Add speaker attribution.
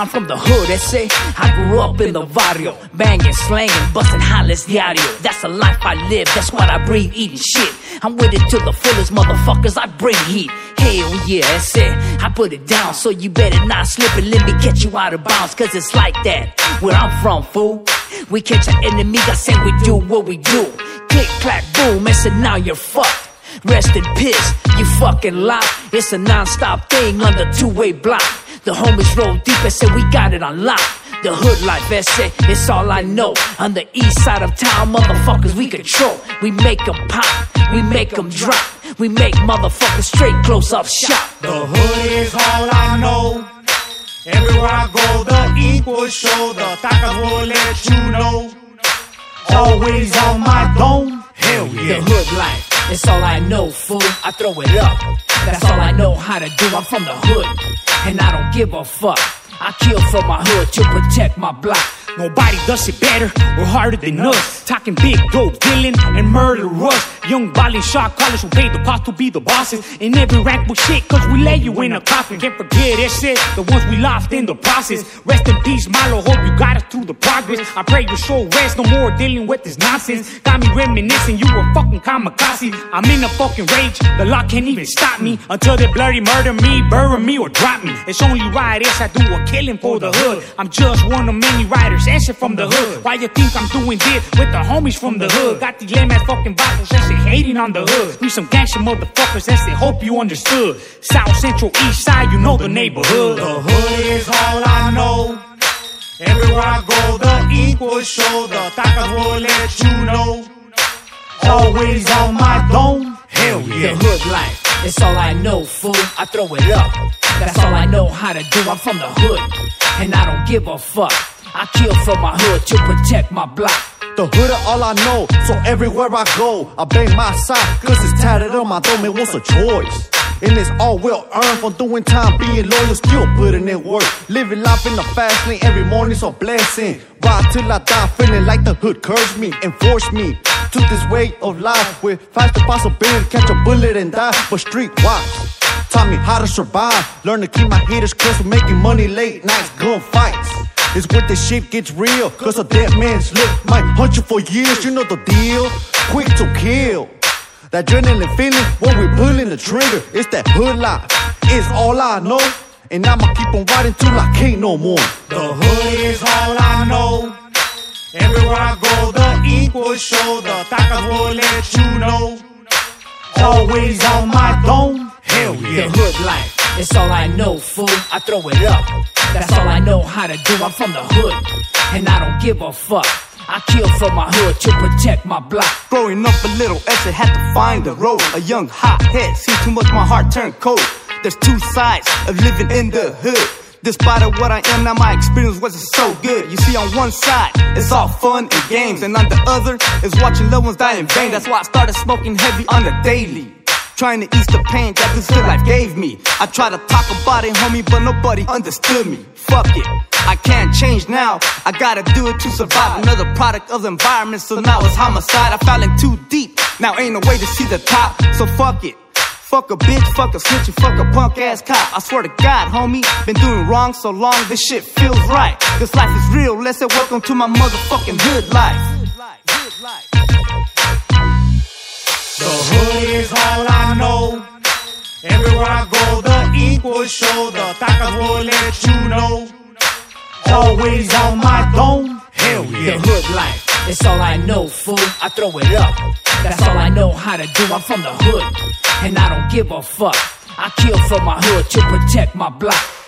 Speaker 1: I'm from the hood, say I grew up in the barrio, banging, slanging, busting hollers diario. That's the life I live, that's what I breathe, eating shit. I'm with it to the fullest, motherfuckers. I bring heat. Hell yeah, that's it. I put it down, so you better not slip and let me catch you out of bounds, cause it's like that. Where I'm from, fool. We catch an enemy, I say we do what we do. Click, clack, boom, and so now you're fucked. Rest in peace, you fucking lie. It's a non-stop thing on the two-way block. The homies roll deep and say we got it on lock. The hood life essay, it's all I know. On the east side of town, motherfuckers we control. We make 'em pop, we make 'em drop. We make motherfuckers straight close up shop.
Speaker 2: The hood is all I know. Everywhere I go, the equal show. The tacos will let you know. Always on my dome. Hell yeah.
Speaker 1: The hood life, it's all I know, fool. I throw it up. That's all I know how to do. I'm from the hood, and I don't give a fuck. I kill for my hood to protect my block.
Speaker 3: Nobody does it better or harder than us. Talking big dope dealing and murder. Young violent shot callers who pay the cost to be the bosses. In every rank with shit, cause we lay you in a coffin. Can't forget that shit, the ones we lost in the process. Rest in peace, Milo. Hope you got us through the progress. I pray you show rest, no more dealing with this nonsense. Got me reminiscing, you a fucking kamikaze. I'm in a fucking rage, the law can't even stop me. Until they bloody murder me, bury me, or drop me. It's only right as I do a killing for the hood. I'm just one of many riders, and shit from the hood. Why you think I'm doing this with the homies from the hood? Got these lame ass fucking bottles, and shit hating on the hood. We some gangster motherfuckers, and shit hope you understood. South Central East Side, you know the neighborhood.
Speaker 2: The hood is all I know. Everywhere I go, the equal show. The tacos will let you know. Always on my dome. Hell yeah.
Speaker 1: The
Speaker 2: yeah.
Speaker 1: hood life, it's all I know, fool. I throw it up. That's all I know how to do. I'm from the hood, and I don't give a fuck. I kill for my hood to protect my block.
Speaker 4: The hood are all I know, so everywhere I go, I bang my side, cause it's tatted on my dome, it was a choice. And it's all well earned from doing time, being loyal, still putting in work. Living life in the fast lane, every morning's a blessing. Ride till I die, feeling like the hood curves me, enforce me to this way of life with faster possibility, catch a bullet and die, but street wise. Taught me how to survive, learn to keep my haters close, with making money late nights, gunfights. It's when the shit gets real. Cause a dead man's lip might haunt you for years. You know the deal. Quick to kill. That adrenaline feeling when we pulling the trigger. It's that hood life. It's all I know. And I'ma keep on riding till I can't no more.
Speaker 2: The hood is all I know. Everywhere I go, the equal show. The tacos will let you know. Always on my dome. Hell yeah.
Speaker 1: The
Speaker 2: yeah.
Speaker 1: hood life, it's all I know, fool. I throw it up. That's all I know how to do. I'm from the hood, and I don't give a fuck. I kill for my hood to protect my block.
Speaker 5: Growing up a little, Esha had to find the road. A young hot head, seen too much, my heart turned cold. There's two sides of living in the hood. Despite of what I am now, my experience wasn't so good. You see, on one side, it's all fun and games, and on the other is watching loved ones die in vain. That's why I started smoking heavy on the daily. Trying to ease the pain that this good life gave me. I tried to talk about it, homie, but nobody understood me. Fuck it. I can't change now. I gotta do it to survive. Another product of the environment, so now it's homicide. I fell in too deep. Now ain't no way to see the top, so fuck it. Fuck a bitch, fuck a snitch, and fuck a punk ass cop. I swear to God, homie, been doing wrong so long, this shit feels right. This life is real, let's say welcome to my motherfucking hood life.
Speaker 2: The hood is all I equal. The tacos will let you know. Always on my dome. Hell
Speaker 1: The
Speaker 2: yeah.
Speaker 1: hood life, it's all I know, fool. I throw it up. That's all I know how to do. I'm from the hood, and I don't give a fuck. I kill for my hood to protect my block.